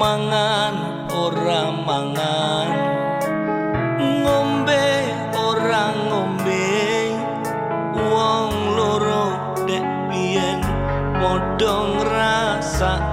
mangan ora mangan. Ngombe ora ngombe. Wong loro dek biyen modong rasa